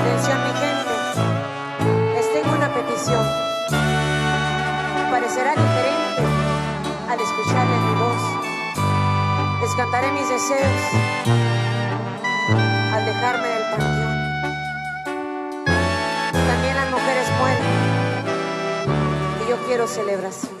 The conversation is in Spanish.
Atención mi gente, les tengo una petición. Parecerá diferente al escucharles mi voz. Les cantaré mis deseos al dejarme del panteón. También las mujeres mueren y yo quiero celebración.